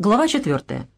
Глава четвертая.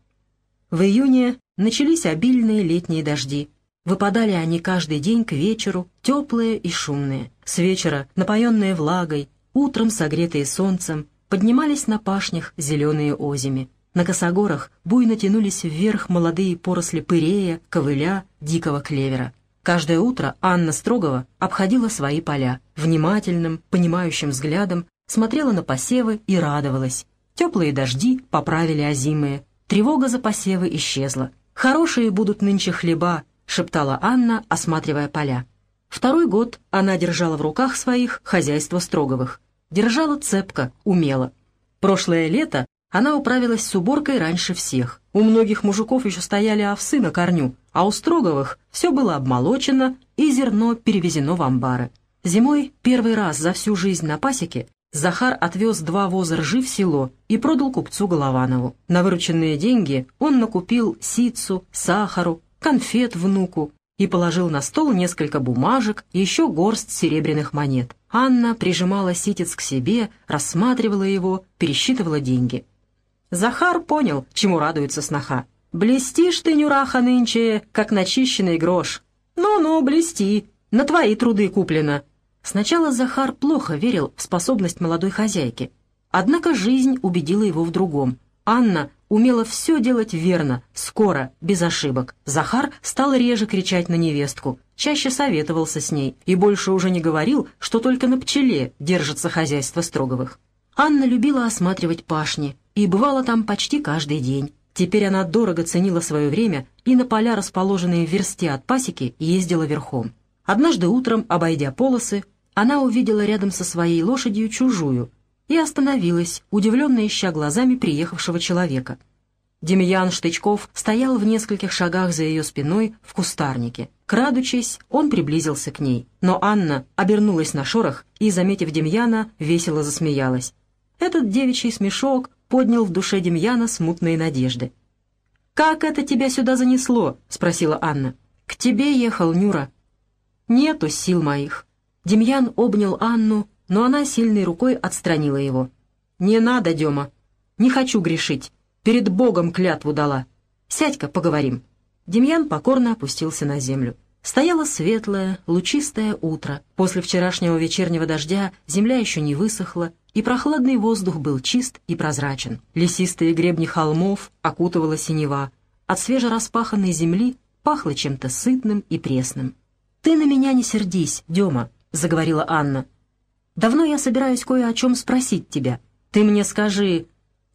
В июне начались обильные летние дожди. Выпадали они каждый день к вечеру, теплые и шумные. С вечера, напоенные влагой, утром согретые солнцем, поднимались на пашнях зеленые озими. На косогорах буйно тянулись вверх молодые поросли пырея, ковыля, дикого клевера. Каждое утро Анна Строгова обходила свои поля, внимательным, понимающим взглядом смотрела на посевы и радовалась. Теплые дожди поправили озимые, тревога за посевы исчезла. «Хорошие будут нынче хлеба», — шептала Анна, осматривая поля. Второй год она держала в руках своих хозяйство Строговых. Держала цепко, умело. Прошлое лето она управилась с уборкой раньше всех. У многих мужиков еще стояли овсы на корню, а у Строговых все было обмолочено и зерно перевезено в амбары. Зимой первый раз за всю жизнь на пасеке Захар отвез два воза ржи в село и продал купцу Голованову. На вырученные деньги он накупил ситцу, сахару, конфет внуку и положил на стол несколько бумажек и еще горсть серебряных монет. Анна прижимала ситец к себе, рассматривала его, пересчитывала деньги. Захар понял, чему радуется сноха. «Блестишь ты, Нюраха, нынче, как начищенный грош. Ну-ну, блести, на твои труды куплено. Сначала Захар плохо верил в способность молодой хозяйки. Однако жизнь убедила его в другом. Анна умела все делать верно, скоро, без ошибок. Захар стал реже кричать на невестку, чаще советовался с ней и больше уже не говорил, что только на пчеле держится хозяйство Строговых. Анна любила осматривать пашни и бывала там почти каждый день. Теперь она дорого ценила свое время и на поля, расположенные в версте от пасеки, ездила верхом. Однажды утром, обойдя полосы, она увидела рядом со своей лошадью чужую и остановилась, удивленно ища глазами приехавшего человека. Демьян Штычков стоял в нескольких шагах за ее спиной в кустарнике. Крадучись, он приблизился к ней, но Анна обернулась на шорох и, заметив Демьяна, весело засмеялась. Этот девичий смешок поднял в душе Демьяна смутные надежды. «Как это тебя сюда занесло?» — спросила Анна. «К тебе ехал Нюра». «Нету сил моих. Демьян обнял Анну, но она сильной рукой отстранила его. «Не надо, Дема. Не хочу грешить. Перед Богом клятву дала. Сядь-ка, поговорим». Демьян покорно опустился на землю. Стояло светлое, лучистое утро. После вчерашнего вечернего дождя земля еще не высохла, и прохладный воздух был чист и прозрачен. Лесистые гребни холмов окутывала синева. От свежераспаханной земли пахло чем-то сытным и пресным. «Ты на меня не сердись, Дема», — заговорила Анна. «Давно я собираюсь кое о чем спросить тебя. Ты мне скажи,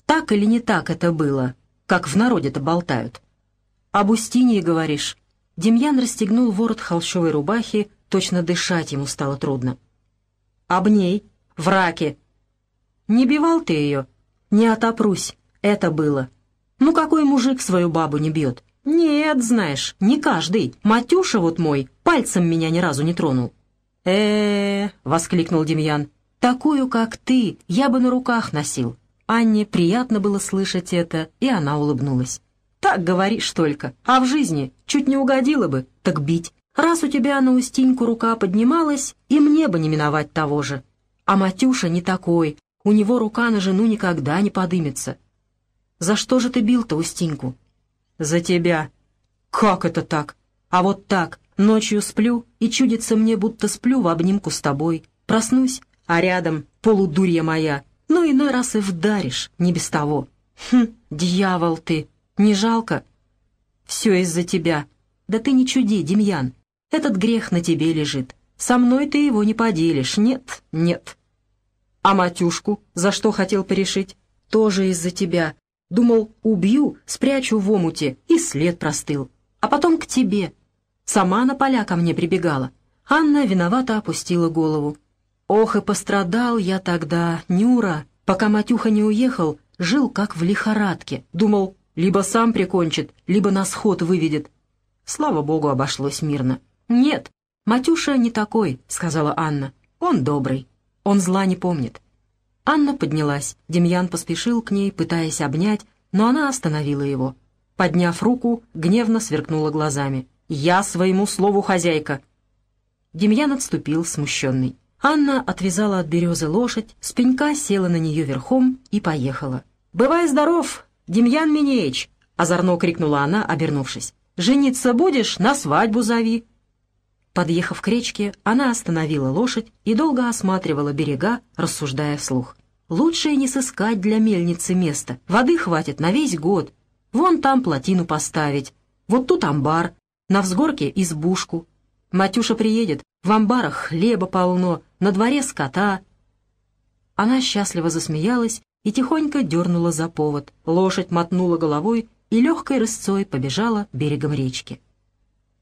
так или не так это было, как в народе-то болтают?» «Об Устинии говоришь?» Демьян расстегнул ворот холщовой рубахи, точно дышать ему стало трудно. «Об ней, в раке». «Не бивал ты ее?» «Не отопрусь, это было». «Ну какой мужик свою бабу не бьет?» «Нет, знаешь, не каждый. Матюша вот мой пальцем меня ни разу не тронул э воскликнул Демьян. «Такую, как ты, я бы на руках носил». Анне приятно было слышать это, и она улыбнулась. «Так говоришь только, а в жизни чуть не угодила бы, так бить. Раз у тебя на Устиньку рука поднималась, и мне бы не миновать того же. А Матюша не такой, у него рука на жену никогда не подымется». «За что же ты бил-то Устиньку?» «За тебя». «Как это так? А вот так, Ночью сплю, и чудится мне, будто сплю в обнимку с тобой. Проснусь, а рядом полудурья моя. Ну, иной раз и вдаришь, не без того. Хм, дьявол ты, не жалко? Все из-за тебя. Да ты не чуди, Демьян. Этот грех на тебе лежит. Со мной ты его не поделишь, нет, нет. А матюшку за что хотел порешить? Тоже из-за тебя. Думал, убью, спрячу в омуте, и след простыл. А потом к тебе, Сама на поля ко мне прибегала. Анна виновато опустила голову. Ох, и пострадал я тогда, Нюра. Пока Матюха не уехал, жил как в лихорадке. Думал, либо сам прикончит, либо на сход выведет. Слава богу, обошлось мирно. «Нет, Матюша не такой», — сказала Анна. «Он добрый. Он зла не помнит». Анна поднялась. Демьян поспешил к ней, пытаясь обнять, но она остановила его. Подняв руку, гневно сверкнула глазами. «Я своему слову хозяйка». Демьян отступил, смущенный. Анна отвязала от березы лошадь, с пенька села на нее верхом и поехала. «Бывай здоров, Демьян Минеич!» — озорно крикнула она, обернувшись. «Жениться будешь? На свадьбу зови!» Подъехав к речке, она остановила лошадь и долго осматривала берега, рассуждая вслух. «Лучше не сыскать для мельницы место. Воды хватит на весь год. Вон там плотину поставить. Вот тут амбар. На взгорке избушку. Матюша приедет, в амбарах хлеба полно, на дворе скота». Она счастливо засмеялась и тихонько дернула за повод. Лошадь мотнула головой и легкой рысцой побежала берегом речки.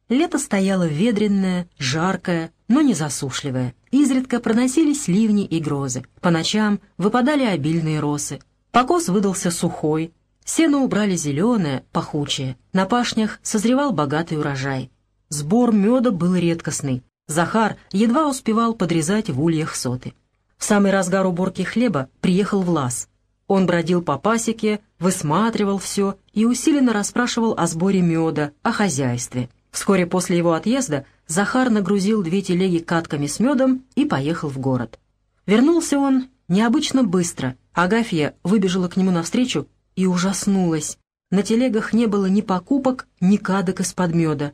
Лето стояло ветренное, жаркое, но не засушливое. Изредка проносились ливни и грозы. По ночам выпадали обильные росы. Покос выдался сухой. Сено убрали зеленое, пахучее. На пашнях созревал богатый урожай. Сбор меда был редкостный. Захар едва успевал подрезать в ульях соты. В самый разгар уборки хлеба приехал Влас. Он бродил по пасеке, высматривал все и усиленно расспрашивал о сборе меда, о хозяйстве. Вскоре после его отъезда Захар нагрузил две телеги катками с медом и поехал в город. Вернулся он необычно быстро. Агафья выбежала к нему навстречу и ужаснулась. На телегах не было ни покупок, ни кадок из-под меда.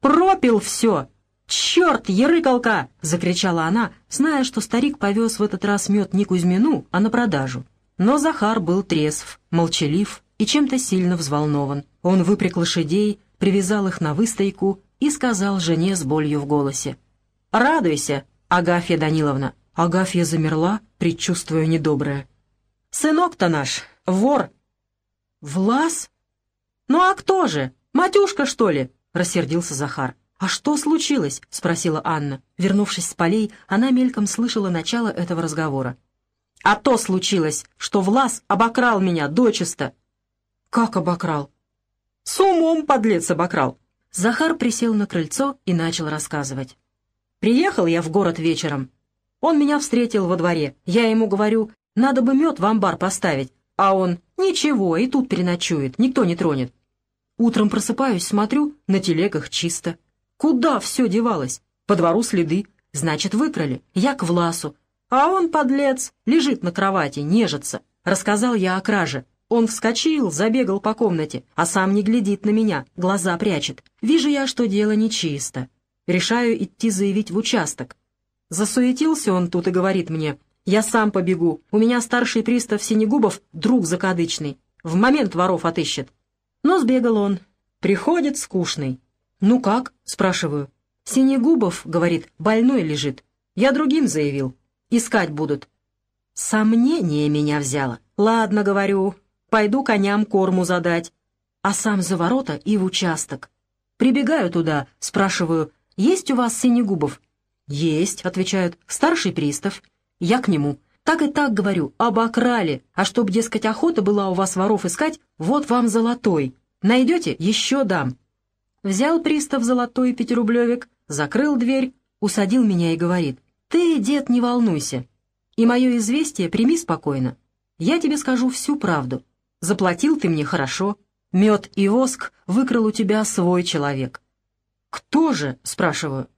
«Пропил все! Черт, ерыкалка!» — закричала она, зная, что старик повез в этот раз мед не Кузьмину, а на продажу. Но Захар был трезв, молчалив и чем-то сильно взволнован. Он выпряг лошадей, привязал их на выстойку и сказал жене с болью в голосе. «Радуйся, Агафья Даниловна!» Агафья замерла, предчувствуя недоброе. «Сынок-то наш, вор!» «Влас? Ну а кто же? Матюшка, что ли?» — рассердился Захар. «А что случилось?» — спросила Анна. Вернувшись с полей, она мельком слышала начало этого разговора. «А то случилось, что Влас обокрал меня дочисто». «Как обокрал?» С умом, подлец, обокрал. Захар присел на крыльцо и начал рассказывать. Приехал я в город вечером. Он меня встретил во дворе. Я ему говорю, надо бы мед в амбар поставить. А он, ничего, и тут переночует, никто не тронет. Утром просыпаюсь, смотрю, на телегах чисто. Куда все девалось? По двору следы. Значит, выкрали. Я к Власу. А он, подлец, лежит на кровати, нежится. Рассказал я о краже. Он вскочил, забегал по комнате, а сам не глядит на меня, глаза прячет. Вижу я, что дело нечисто. Решаю идти заявить в участок. Засуетился он тут и говорит мне, «Я сам побегу, у меня старший пристав Синегубов, друг закадычный, в момент воров отыщет». Но сбегал он. Приходит скучный. «Ну как?» — спрашиваю. «Синегубов, — говорит, — больной лежит. Я другим заявил. Искать будут». Сомнение меня взяло. «Ладно, — говорю, Пойду коням корму задать. А сам за ворота и в участок. Прибегаю туда, спрашиваю, есть у вас Синегубов? Есть, отвечают, старший пристав. Я к нему. Так и так говорю, обокрали. А чтоб, дескать, охота была у вас воров искать, вот вам золотой. Найдете, еще дам. Взял пристав золотой пятирублевик, закрыл дверь, усадил меня и говорит, «Ты, дед, не волнуйся, и мое известие прими спокойно. Я тебе скажу всю правду. Заплатил ты мне хорошо. Мед и воск выкрал у тебя свой человек». «Кто же?» — спрашиваю.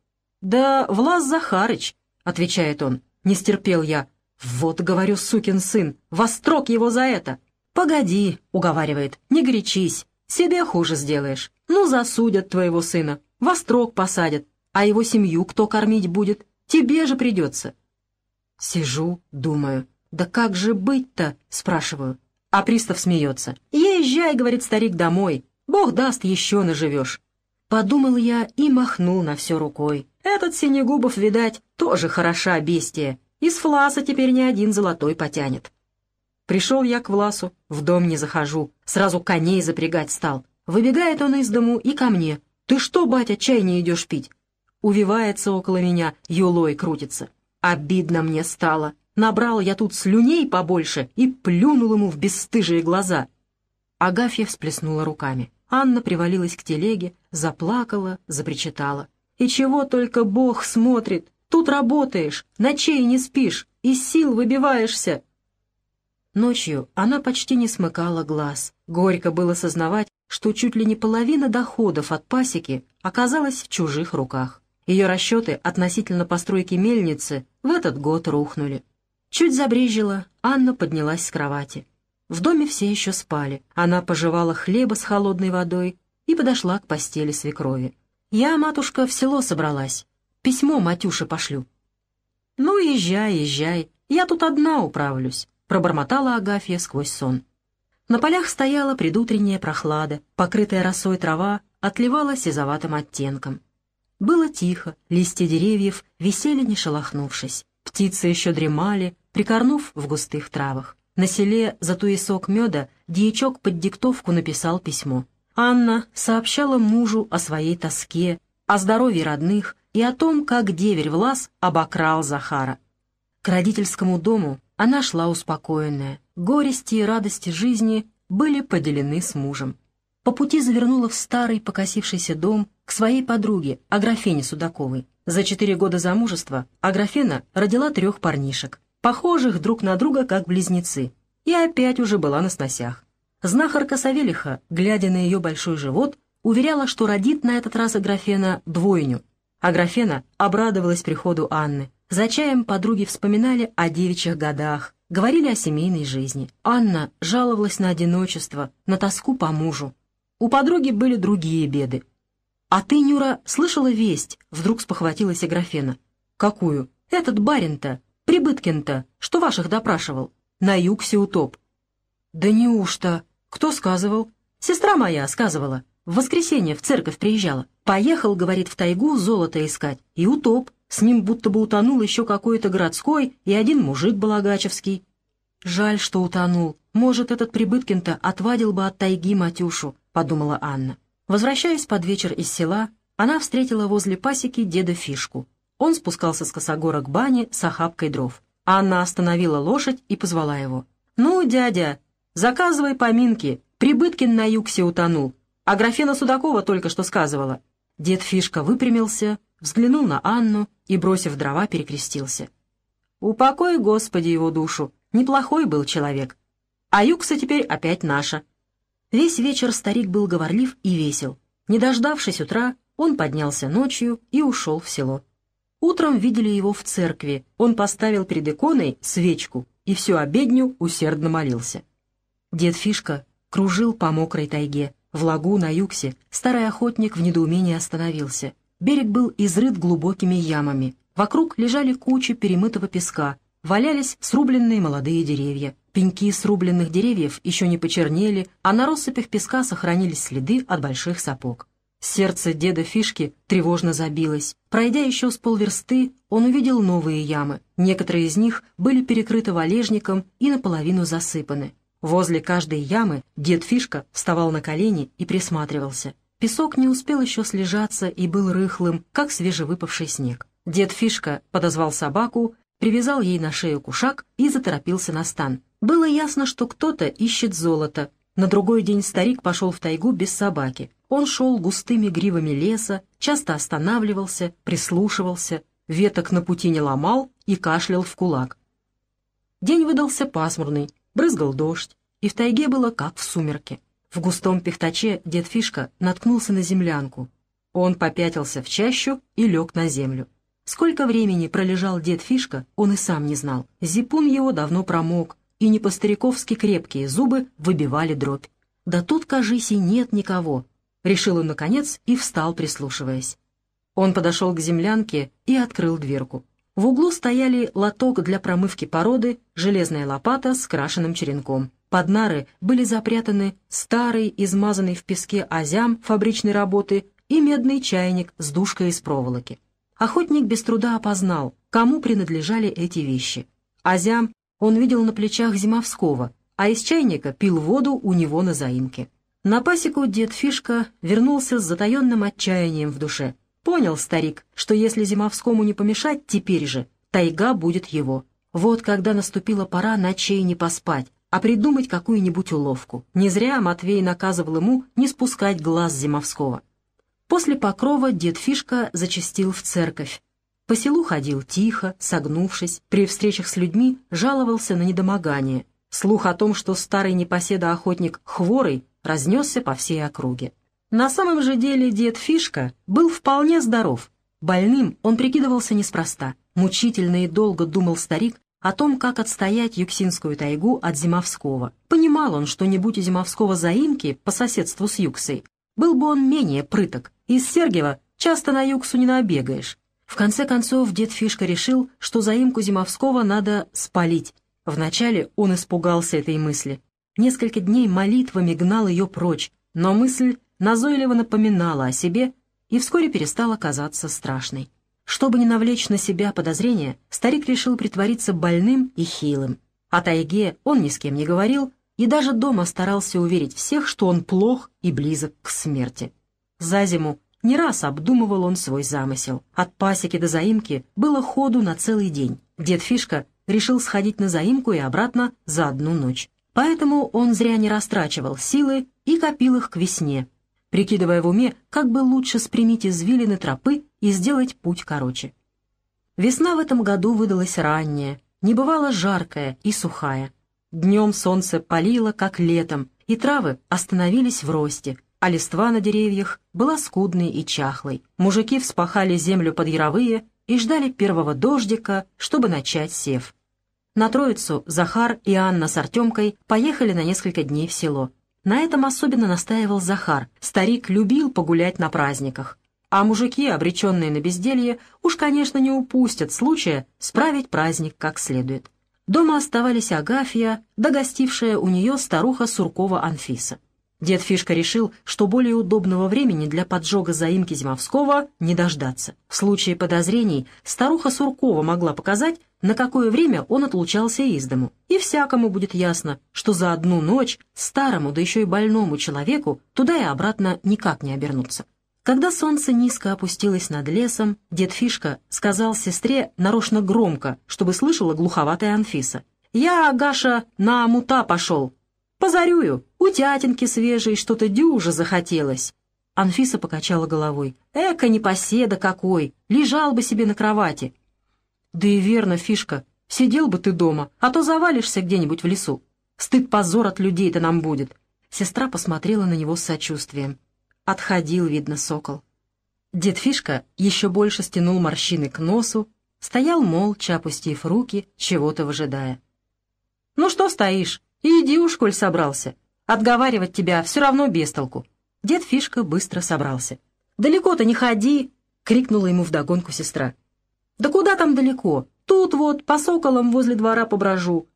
«Да Влас Захарыч», — отвечает он. Не стерпел я. «Вот, говорю, сукин сын, вострок его за это». «Погоди», — уговаривает, — «не горячись, себе хуже сделаешь. Ну, засудят твоего сына, вострок посадят, а его семью кто кормить будет? Тебе же придется». Сижу, думаю, «Да как же быть-то?» — спрашиваю. А пристав смеется. «Езжай, — говорит старик, — домой. Бог даст, еще наживешь». Подумал я и махнул на все рукой. Этот Синегубов, видать, тоже хороша бестия. Из Фласа теперь ни один золотой потянет. Пришел я к Власу, в дом не захожу. Сразу коней запрягать стал. Выбегает он из дому и ко мне. «Ты что, батя, чай не идешь пить?» Увивается около меня, юлой крутится. Обидно мне стало. Набрал я тут слюней побольше и плюнул ему в бесстыжие глаза. Агафья всплеснула руками. Анна привалилась к телеге, заплакала, запричитала. «И чего только Бог смотрит! Тут работаешь, ночей не спишь, из сил выбиваешься!» Ночью она почти не смыкала глаз. Горько было сознавать, что чуть ли не половина доходов от пасеки оказалась в чужих руках. Ее расчеты относительно постройки мельницы в этот год рухнули. Чуть забрежило, Анна поднялась с кровати. В доме все еще спали. Она пожевала хлеба с холодной водой и подошла к постели свекрови. «Я, матушка, в село собралась. Письмо Матюше пошлю». «Ну, езжай, езжай. Я тут одна управлюсь», — пробормотала Агафья сквозь сон. На полях стояла предутренняя прохлада, покрытая росой трава отливала сизоватым оттенком. Было тихо, листья деревьев висели не шелохнувшись. Птицы еще дремали, прикорнув в густых травах. На селе за туесок меда дьячок под диктовку написал письмо. Анна сообщала мужу о своей тоске, о здоровье родных и о том, как деверь Влас обокрал Захара. К родительскому дому она шла успокоенная. Горести и радости жизни были поделены с мужем. По пути завернула в старый покосившийся дом к своей подруге, Аграфене Судаковой. За четыре года замужества Аграфена родила трех парнишек похожих друг на друга как близнецы, и опять уже была на сносях. Знахарка Савелиха, глядя на ее большой живот, уверяла, что родит на этот раз Аграфена двойню. Аграфена обрадовалась приходу Анны. За чаем подруги вспоминали о девичьих годах, говорили о семейной жизни. Анна жаловалась на одиночество, на тоску по мужу. У подруги были другие беды. «А ты, Нюра, слышала весть?» — вдруг спохватилась Аграфена. «Какую? Этот барин-то Прибыткин-то, что ваших допрашивал? На юг утоп. Да неужто? Кто сказывал? Сестра моя сказывала. В воскресенье в церковь приезжала. Поехал, говорит, в тайгу золото искать. И утоп. С ним будто бы утонул еще какой-то городской и один мужик балагачевский. Жаль, что утонул. Может, этот Прибыткин-то отвадил бы от тайги Матюшу, подумала Анна. Возвращаясь под вечер из села, она встретила возле пасеки деда Фишку. Он спускался с косогора к бане с охапкой дров. Анна остановила лошадь и позвала его. «Ну, дядя, заказывай поминки. Прибыткин на югсе утонул. А графена Судакова только что сказывала». Дед Фишка выпрямился, взглянул на Анну и, бросив дрова, перекрестился. «Упокой, Господи, его душу. Неплохой был человек. А югса теперь опять наша». Весь вечер старик был говорлив и весел. Не дождавшись утра, он поднялся ночью и ушел в село. Утром видели его в церкви. Он поставил перед иконой свечку и всю обедню усердно молился. Дед Фишка кружил по мокрой тайге. В лагу на югсе старый охотник в недоумении остановился. Берег был изрыт глубокими ямами. Вокруг лежали кучи перемытого песка, валялись срубленные молодые деревья. Пеньки срубленных деревьев еще не почернели, а на россыпях песка сохранились следы от больших сапог. Сердце деда Фишки тревожно забилось. Пройдя еще с полверсты, он увидел новые ямы. Некоторые из них были перекрыты валежником и наполовину засыпаны. Возле каждой ямы дед Фишка вставал на колени и присматривался. Песок не успел еще слежаться и был рыхлым, как свежевыпавший снег. Дед Фишка подозвал собаку, привязал ей на шею кушак и заторопился на стан. Было ясно, что кто-то ищет золото. На другой день старик пошел в тайгу без собаки. Он шел густыми гривами леса, часто останавливался, прислушивался, веток на пути не ломал и кашлял в кулак. День выдался пасмурный, брызгал дождь, и в тайге было как в сумерке. В густом пихтаче дед Фишка наткнулся на землянку. Он попятился в чащу и лег на землю. Сколько времени пролежал дед Фишка, он и сам не знал. Зипун его давно промок, и не по-стариковски крепкие зубы выбивали дробь. Да тут, кажись, и нет никого, Решил он, наконец, и встал, прислушиваясь. Он подошел к землянке и открыл дверку. В углу стояли лоток для промывки породы, железная лопата с крашеным черенком. Под нары были запрятаны старый, измазанный в песке азям фабричной работы и медный чайник с душкой из проволоки. Охотник без труда опознал, кому принадлежали эти вещи. Азям он видел на плечах Зимовского, а из чайника пил воду у него на заимке. На пасеку дед Фишка вернулся с затаенным отчаянием в душе. Понял старик, что если Зимовскому не помешать теперь же, тайга будет его. Вот когда наступила пора ночей не поспать, а придумать какую-нибудь уловку. Не зря Матвей наказывал ему не спускать глаз Зимовского. После покрова дед Фишка зачастил в церковь. По селу ходил тихо, согнувшись, при встречах с людьми жаловался на недомогание. Слух о том, что старый непоседа-охотник Хворый разнесся по всей округе. На самом же деле дед Фишка был вполне здоров. Больным он прикидывался неспроста. Мучительно и долго думал старик о том, как отстоять Юксинскую тайгу от Зимовского. Понимал он, что не будь Зимовского заимки по соседству с Юксой, был бы он менее прыток. Из Сергиева часто на Юксу не набегаешь. В конце концов, дед Фишка решил, что заимку Зимовского надо спалить. Вначале он испугался этой мысли. Несколько дней молитвами гнал ее прочь, но мысль назойливо напоминала о себе и вскоре перестала казаться страшной. Чтобы не навлечь на себя подозрения, старик решил притвориться больным и хилым. О тайге он ни с кем не говорил и даже дома старался уверить всех, что он плох и близок к смерти. За зиму не раз обдумывал он свой замысел. От пасеки до заимки было ходу на целый день. Дед Фишка решил сходить на заимку и обратно за одну ночь. Поэтому он зря не растрачивал силы и копил их к весне, прикидывая в уме, как бы лучше спрямить извилины тропы и сделать путь короче. Весна в этом году выдалась ранняя, не бывало жаркая и сухая. Днем солнце палило, как летом, и травы остановились в росте, а листва на деревьях была скудной и чахлой. Мужики вспахали землю под яровые и ждали первого дождика, чтобы начать сев. На Троицу Захар и Анна с Артемкой поехали на несколько дней в село. На этом особенно настаивал Захар. Старик любил погулять на праздниках. А мужики, обреченные на безделье, уж, конечно, не упустят случая справить праздник как следует. Дома оставались Агафья, да гостившая у нее старуха Суркова Анфиса. Дед Фишка решил, что более удобного времени для поджога заимки Зимовского не дождаться. В случае подозрений старуха Суркова могла показать, на какое время он отлучался из дому. И всякому будет ясно, что за одну ночь старому, да еще и больному человеку туда и обратно никак не обернуться. Когда солнце низко опустилось над лесом, дед Фишка сказал сестре нарочно громко, чтобы слышала глуховатая Анфиса. «Я, Гаша, на мута пошел, Позарюю, у тятеньки свежей что-то дюже захотелось». Анфиса покачала головой. «Эка, непоседа какой! Лежал бы себе на кровати!» «Да и верно, Фишка, сидел бы ты дома, а то завалишься где-нибудь в лесу. Стыд-позор от людей-то нам будет!» Сестра посмотрела на него с сочувствием. Отходил, видно, сокол. Дед Фишка еще больше стянул морщины к носу, стоял молча, опустив руки, чего-то выжидая. «Ну что стоишь? «Иди уж, коль собрался. Отговаривать тебя все равно без толку». Дед Фишка быстро собрался. «Далеко-то не ходи!» — крикнула ему вдогонку сестра. «Да куда там далеко? Тут вот, по соколам возле двора поброжу».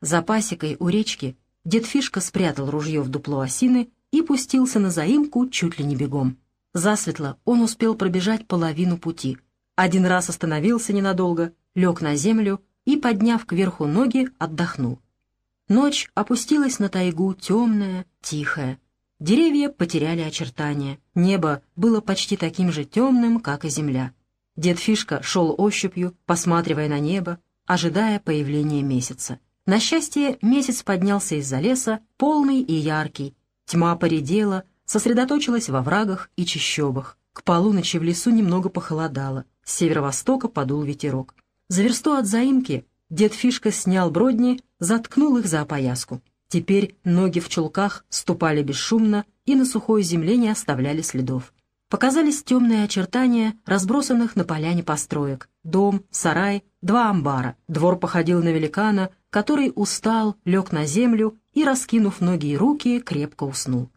За пасекой у речки дед Фишка спрятал ружье в дупло осины и пустился на заимку чуть ли не бегом. Засветло он успел пробежать половину пути. Один раз остановился ненадолго, лег на землю и, подняв кверху ноги, отдохнул. Ночь опустилась на тайгу темная, тихая. Деревья потеряли очертания. Небо было почти таким же темным, как и земля. Дед Фишка шел ощупью, посматривая на небо, ожидая появления месяца. На счастье, месяц поднялся из-за леса, полный и яркий. Тьма поредела, сосредоточилась во врагах и чащобах. К полуночи в лесу немного похолодало. С северо-востока подул ветерок. За версту от заимки Дед Фишка снял бродни, заткнул их за опояску. Теперь ноги в чулках ступали бесшумно и на сухой земле не оставляли следов. Показались темные очертания разбросанных на поляне построек. Дом, сарай, два амбара. Двор походил на великана, который устал, лег на землю и, раскинув ноги и руки, крепко уснул.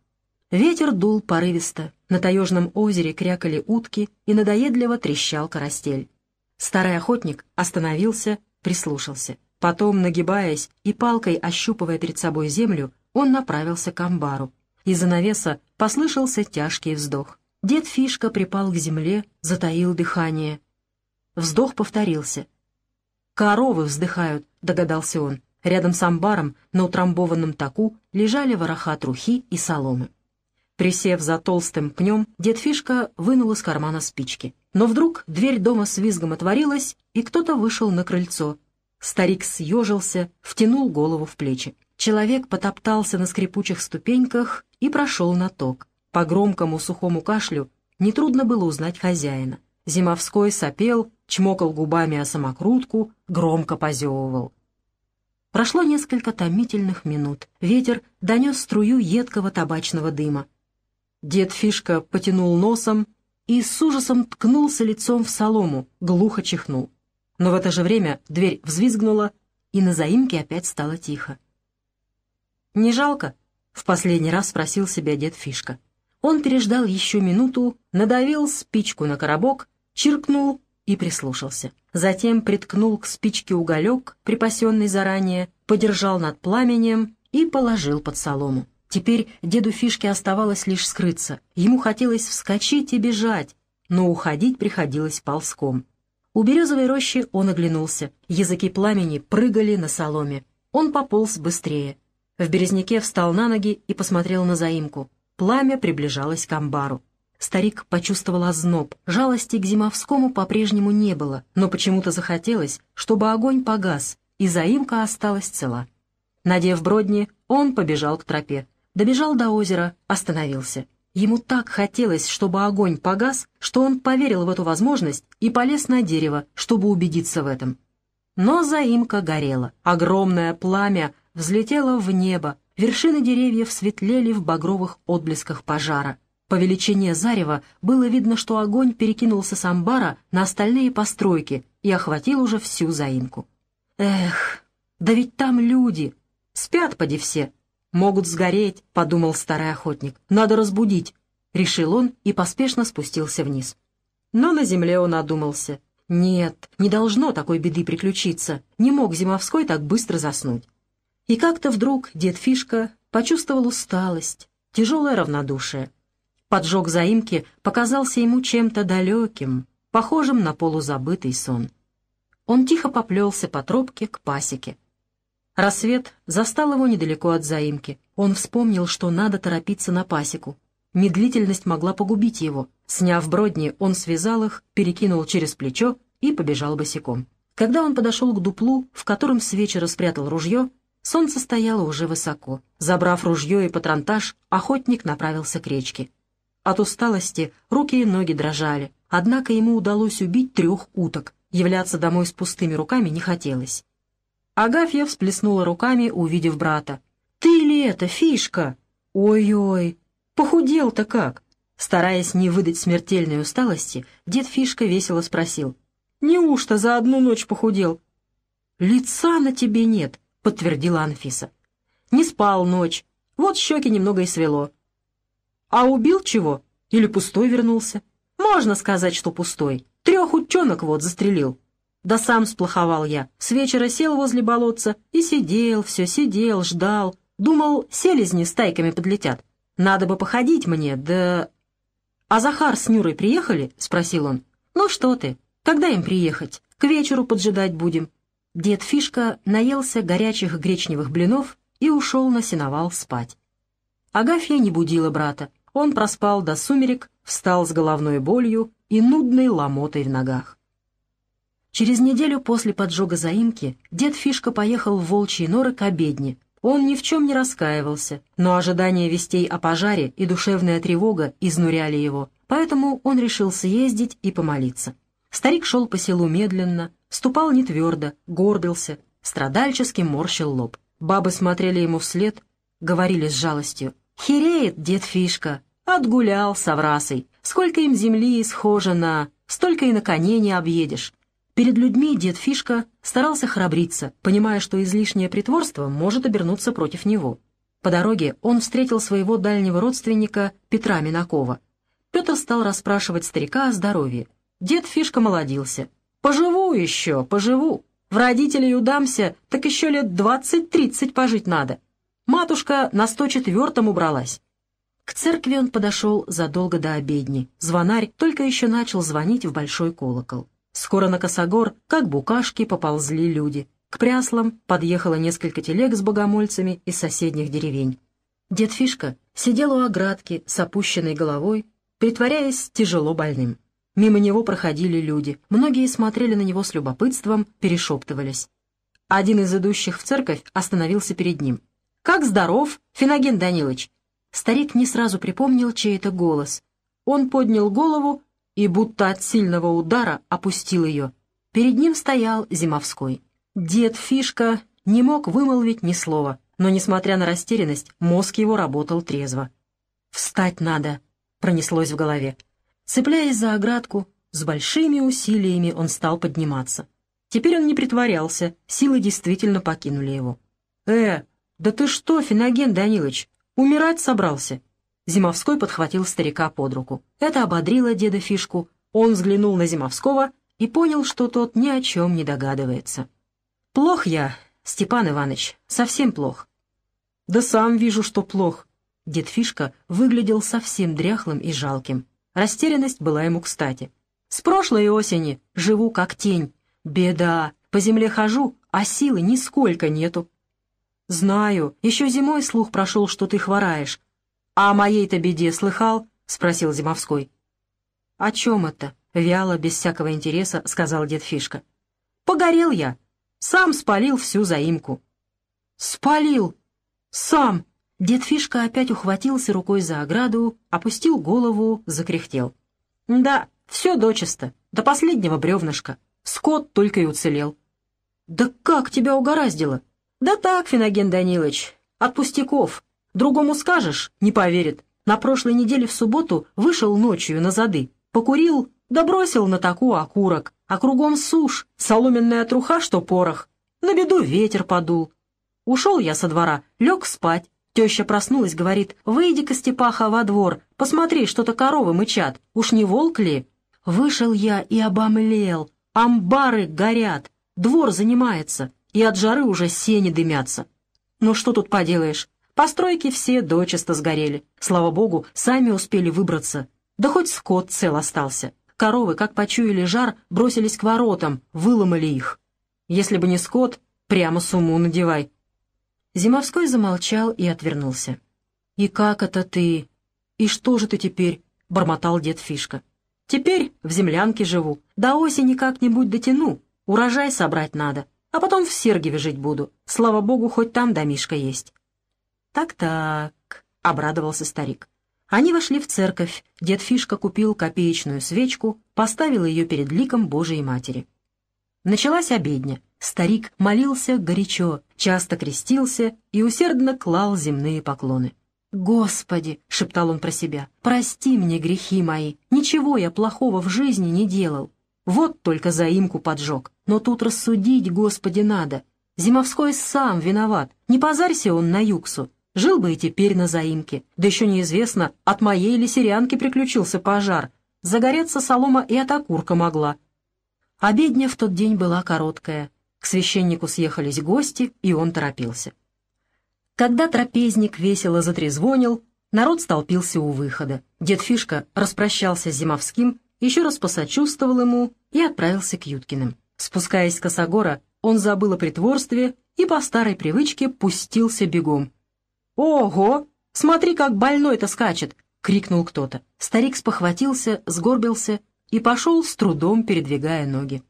Ветер дул порывисто, на таежном озере крякали утки и надоедливо трещал карастель. Старый охотник остановился прислушался. Потом, нагибаясь и палкой ощупывая перед собой землю, он направился к амбару. Из-за навеса послышался тяжкий вздох. Дед Фишка припал к земле, затаил дыхание. Вздох повторился. «Коровы вздыхают», — догадался он. Рядом с амбаром на утрамбованном таку лежали вороха трухи и соломы. Присев за толстым пнем, дед Фишка вынул из кармана спички. Но вдруг дверь дома с визгом отворилась, и кто-то вышел на крыльцо. Старик съежился, втянул голову в плечи. Человек потоптался на скрипучих ступеньках и прошел на ток. По громкому сухому кашлю нетрудно было узнать хозяина. Зимовской сопел, чмокал губами о самокрутку, громко позевывал. Прошло несколько томительных минут. Ветер донес струю едкого табачного дыма. Дед Фишка потянул носом и с ужасом ткнулся лицом в солому, глухо чихнул. Но в это же время дверь взвизгнула, и на заимке опять стало тихо. «Не жалко?» — в последний раз спросил себя дед Фишка. Он переждал еще минуту, надавил спичку на коробок, чиркнул и прислушался. Затем приткнул к спичке уголек, припасенный заранее, подержал над пламенем и положил под солому. Теперь деду Фишке оставалось лишь скрыться. Ему хотелось вскочить и бежать, но уходить приходилось ползком. У березовой рощи он оглянулся. Языки пламени прыгали на соломе. Он пополз быстрее. В березняке встал на ноги и посмотрел на заимку. Пламя приближалось к амбару. Старик почувствовал озноб. Жалости к Зимовскому по-прежнему не было, но почему-то захотелось, чтобы огонь погас, и заимка осталась цела. Надев бродни, он побежал к тропе. Добежал до озера, остановился. Ему так хотелось, чтобы огонь погас, что он поверил в эту возможность и полез на дерево, чтобы убедиться в этом. Но заимка горела. Огромное пламя взлетело в небо, вершины деревьев светлели в багровых отблесках пожара. По величине зарева было видно, что огонь перекинулся с амбара на остальные постройки и охватил уже всю заимку. «Эх, да ведь там люди! Спят поди все!» «Могут сгореть», — подумал старый охотник. «Надо разбудить», — решил он и поспешно спустился вниз. Но на земле он одумался. Нет, не должно такой беды приключиться. Не мог Зимовской так быстро заснуть. И как-то вдруг дед Фишка почувствовал усталость, тяжелое равнодушие. Поджог заимки показался ему чем-то далеким, похожим на полузабытый сон. Он тихо поплелся по тропке к пасеке. Рассвет застал его недалеко от заимки. Он вспомнил, что надо торопиться на пасеку. Медлительность могла погубить его. Сняв бродни, он связал их, перекинул через плечо и побежал босиком. Когда он подошел к дуплу, в котором с вечера спрятал ружье, солнце стояло уже высоко. Забрав ружье и патронтаж, охотник направился к речке. От усталости руки и ноги дрожали, однако ему удалось убить трех уток. Являться домой с пустыми руками не хотелось. Агафья всплеснула руками, увидев брата. «Ты ли это, Фишка? Ой-ой, похудел-то как?» Стараясь не выдать смертельной усталости, дед Фишка весело спросил. «Неужто за одну ночь похудел?» «Лица на тебе нет», — подтвердила Анфиса. «Не спал ночь, вот щеки немного и свело». «А убил чего? Или пустой вернулся?» «Можно сказать, что пустой. Трех утенок вот застрелил. Да сам сплоховал я. С вечера сел возле болотца и сидел, все сидел, ждал. Думал, селезни стайками подлетят. Надо бы походить мне, да... «А Захар с Нюрой приехали?» — спросил он. «Ну что ты, когда им приехать? К вечеру поджидать будем». Дед Фишка наелся горячих гречневых блинов и ушел на сеновал спать. Агафья не будила брата. Он проспал до сумерек, встал с головной болью и нудной ломотой в ногах. Через неделю после поджога заимки дед Фишка поехал в Волчьи норы к обедне. Он ни в чем не раскаивался, но ожидание вестей о пожаре и душевная тревога изнуряли его, поэтому он решил съездить и помолиться. Старик шел по селу медленно, ступал не твердо, горбился, страдальчески морщил лоб. Бабы смотрели ему вслед, говорили с жалостью. «Хереет дед Фишка, отгулял с Аврасой. Сколько им земли схожено, столько и на коне не объедешь. Перед людьми дед Фишка старался храбриться, понимая, что излишнее притворство может обернуться против него. По дороге он встретил своего дальнего родственника Петра Минакова. Петр стал расспрашивать старика о здоровье. Дед Фишка молодился. «Поживу еще, поживу. В родителей удамся, так еще лет двадцать-тридцать пожить надо. Матушка на сто четвертом убралась». К церкви он подошел задолго до обедни. Звонарь только еще начал звонить в большой колокол. Скоро на косогор, как букашки, поползли люди. К пряслам подъехало несколько телег с богомольцами из соседних деревень. Дед Фишка сидел у оградки с опущенной головой, притворяясь тяжело больным. Мимо него проходили люди. Многие смотрели на него с любопытством, перешептывались. Один из идущих в церковь остановился перед ним. «Как здоров, Финоген Данилович?» Старик не сразу припомнил чей-то голос. Он поднял голову и будто от сильного удара опустил ее. Перед ним стоял Зимовской. Дед Фишка не мог вымолвить ни слова, но, несмотря на растерянность, мозг его работал трезво. «Встать надо!» — пронеслось в голове. Цепляясь за оградку, с большими усилиями он стал подниматься. Теперь он не притворялся, силы действительно покинули его. «Э, да ты что, Финоген Данилович, умирать собрался?» Зимовской подхватил старика под руку. Это ободрило деда Фишку. Он взглянул на Зимовского и понял, что тот ни о чем не догадывается. «Плох я, Степан Иванович, совсем плох». «Да сам вижу, что плох». Дед Фишка выглядел совсем дряхлым и жалким. Растерянность была ему кстати. «С прошлой осени живу как тень. Беда, по земле хожу, а силы нисколько нету». «Знаю, еще зимой слух прошел, что ты хвораешь, «А о моей-то беде слыхал?» — спросил Зимовской. «О чем это?» — вяло, без всякого интереса, сказал дед Фишка. «Погорел я. Сам спалил всю заимку». «Спалил? Сам?» Дед Фишка опять ухватился рукой за ограду, опустил голову, закряхтел. «Да, все дочисто, до последнего бревнышка. Скот только и уцелел». «Да как тебя угораздило?» «Да так, Финоген Данилович, от пустяков. Другому скажешь — не поверит. На прошлой неделе в субботу вышел ночью на зады, покурил, да на таку окурок, а кругом сушь, соломенная труха, что порох. На беду ветер подул. Ушел я со двора, лег спать. Теща проснулась, говорит, выйди-ка, Степаха, во двор, посмотри, что-то коровы мычат, уж не волк ли? Вышел я и обомлел, амбары горят, двор занимается, и от жары уже сени дымятся. Ну что тут поделаешь, Постройки все дочисто сгорели. Слава богу, сами успели выбраться. Да хоть скот цел остался. Коровы, как почуяли жар, бросились к воротам, выломали их. Если бы не скот, прямо сумму надевай. Зимовской замолчал и отвернулся. «И как это ты? И что же ты теперь?» — бормотал дед Фишка. «Теперь в землянке живу. До осени как-нибудь дотяну. Урожай собрать надо. А потом в Сергиеве жить буду. Слава богу, хоть там домишка есть. «Так-так», — обрадовался старик. Они вошли в церковь. Дед Фишка купил копеечную свечку, поставил ее перед ликом Божией Матери. Началась обедня. Старик молился горячо, часто крестился и усердно клал земные поклоны. «Господи!» — шептал он про себя. «Прости мне грехи мои. Ничего я плохого в жизни не делал. Вот только заимку поджег. Но тут рассудить, Господи, надо. Зимовской сам виноват. Не позарься он на юксу. Жил бы и теперь на заимке. Да еще неизвестно, от моей ли серянки приключился пожар. Загореться солома и от окурка могла. Обедня в тот день была короткая. К священнику съехались гости, и он торопился. Когда трапезник весело затрезвонил, народ столпился у выхода. Дед Фишка распрощался с Зимовским, еще раз посочувствовал ему и отправился к Юткиным. Спускаясь с косогора, он забыл о притворстве и по старой привычке пустился бегом — «Ого! Смотри, как больной-то скачет!» — крикнул кто-то. Старик спохватился, сгорбился и пошел с трудом, передвигая ноги.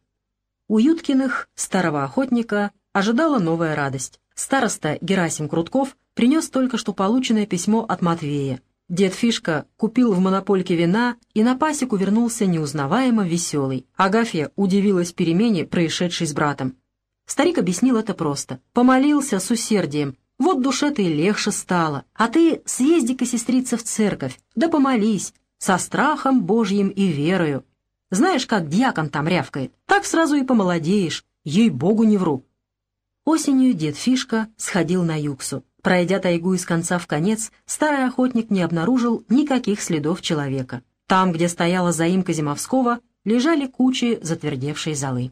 У Юткиных, старого охотника, ожидала новая радость. Староста Герасим Крутков принес только что полученное письмо от Матвея. Дед Фишка купил в монопольке вина и на пасеку вернулся неузнаваемо веселый. Агафья удивилась перемене, происшедшей с братом. Старик объяснил это просто. Помолился с усердием, вот душе-то и легче стало. А ты съезди-ка, сестрица, в церковь, да помолись, со страхом Божьим и верою. Знаешь, как дьякон там рявкает? Так сразу и помолодеешь, ей-богу не вру. Осенью дед Фишка сходил на юксу. Пройдя тайгу из конца в конец, старый охотник не обнаружил никаких следов человека. Там, где стояла заимка Зимовского, лежали кучи затвердевшей золы.